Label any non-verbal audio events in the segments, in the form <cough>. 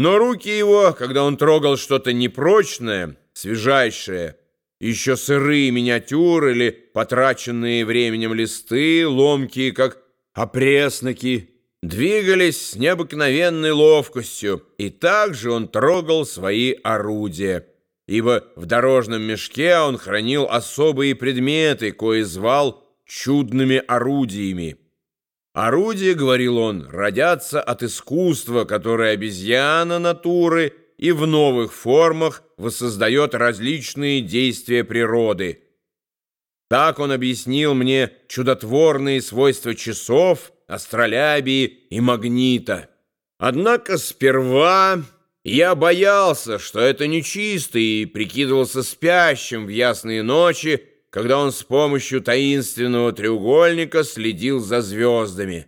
Но руки его, когда он трогал что-то непрочное, свежайшее, еще сырые миниатюры или потраченные временем листы, ломкие, как опресноки, двигались с необыкновенной ловкостью, и также он трогал свои орудия, ибо в дорожном мешке он хранил особые предметы, кои звал чудными орудиями. Орудия, говорил он, родятся от искусства, которое обезьяна натуры и в новых формах воссоздает различные действия природы. Так он объяснил мне чудотворные свойства часов, астролябии и магнита. Однако сперва я боялся, что это нечисто, и прикидывался спящим в ясные ночи, когда он с помощью таинственного треугольника следил за звездами.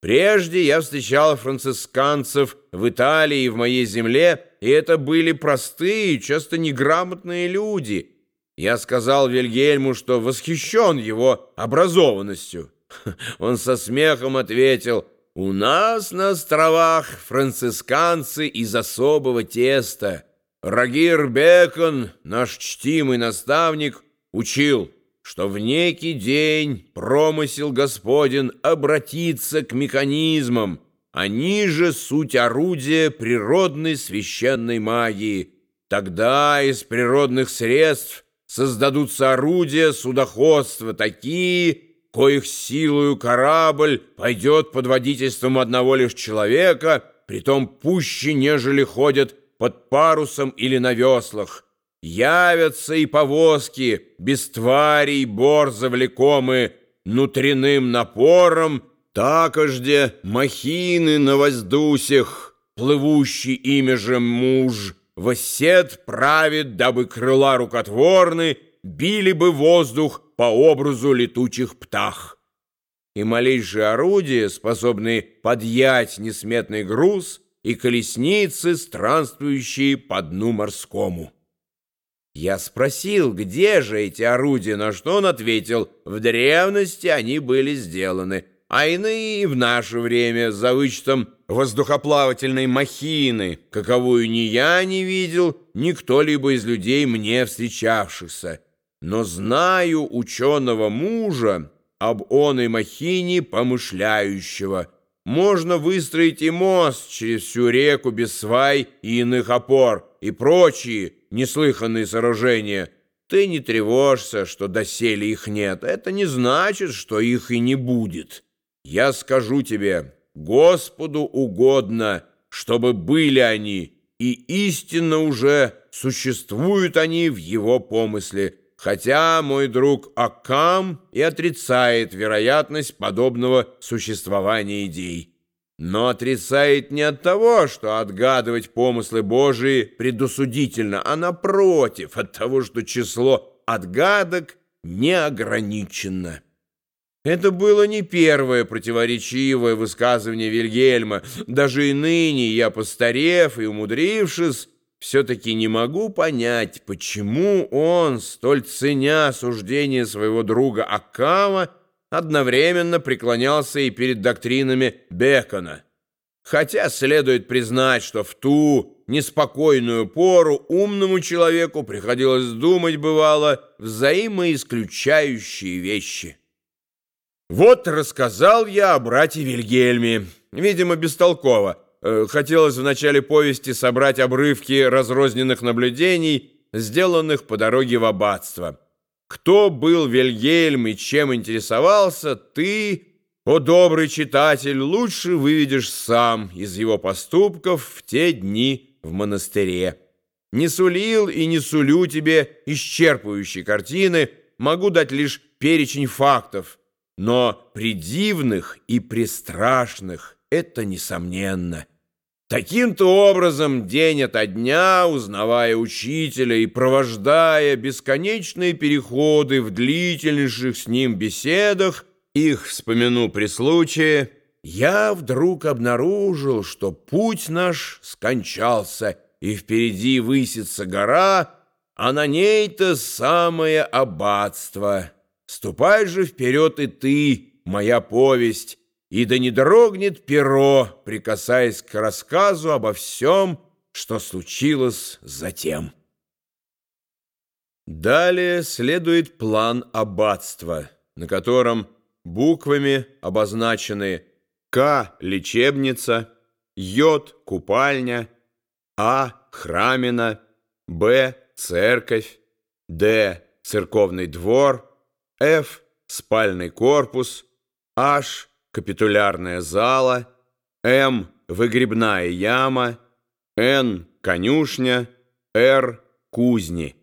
Прежде я встречал францисканцев в Италии и в моей земле, и это были простые, часто неграмотные люди. Я сказал Вильгельму, что восхищен его образованностью. <laughs> Он со смехом ответил, «У нас на островах францисканцы из особого теста. Рагир Бекон, наш чтимый наставник, — учил, что в некий день промысел Господен обратится к механизмам, они же суть орудия природной священной магии. Тогда из природных средств создадутся орудия судоходства такие, коих силою корабль пойдет под водительством одного лишь человека, притом пуще, нежели ходят под парусом или на веслах. Явятся и повозки, без тварей борзо влекомы внутренним напором, такожде махины на воздусях, плывущий ими же муж, восед правит, дабы крыла рукотворны, били бы воздух по образу летучих птах. И малейшие орудия, способные подъять несметный груз, и колесницы, странствующие по дну морскому. Я спросил, где же эти орудия, на что он ответил, в древности они были сделаны, а иные в наше время за вычетом воздухоплавательной махины, каковую ни я не видел, ни кто-либо из людей мне встречавшихся. Но знаю ученого мужа об оной махине помышляющего. Можно выстроить и мост через всю реку без свай и иных опор, и прочие, неслыханные сооружения, ты не тревожься, что доселе их нет. Это не значит, что их и не будет. Я скажу тебе, Господу угодно, чтобы были они, и истинно уже существуют они в его помысле, хотя мой друг Акам и отрицает вероятность подобного существования идей но отрицает не от того, что отгадывать помыслы Божии предусудительно, а напротив, от того, что число отгадок неограничено. Это было не первое противоречивое высказывание Вильгельма. Даже и ныне я, постарев и умудрившись, все-таки не могу понять, почему он, столь ценя суждение своего друга Акама, одновременно преклонялся и перед доктринами Бекона. Хотя следует признать, что в ту неспокойную пору умному человеку приходилось думать, бывало, взаимоисключающие вещи. Вот рассказал я о брате Вильгельме, видимо, бестолково. Э, хотелось в начале повести собрать обрывки разрозненных наблюдений, сделанных по дороге в аббатство. Кто был Вильгельм и чем интересовался, ты, о добрый читатель, лучше выведешь сам из его поступков в те дни в монастыре. Не сулил и не сулю тебе исчерпывающей картины, могу дать лишь перечень фактов, но придивных и пристрашных это несомненно. Таким-то образом, день ото дня, узнавая учителя и провождая бесконечные переходы в длительнейших с ним беседах, их вспомяну при случае, я вдруг обнаружил, что путь наш скончался, и впереди высится гора, а на ней-то самое аббатство. Ступай же вперед и ты, моя повесть, и да не дрогнет перо, прикасаясь к рассказу обо всем, что случилось затем. Далее следует план аббатства, на котором буквами обозначены К – лечебница, Й – купальня, А – храмина, Б – церковь, Д – церковный двор, Ф – спальный корпус, H – капитулярная зала, М – выгребная яма, Н – конюшня, Р – кузни.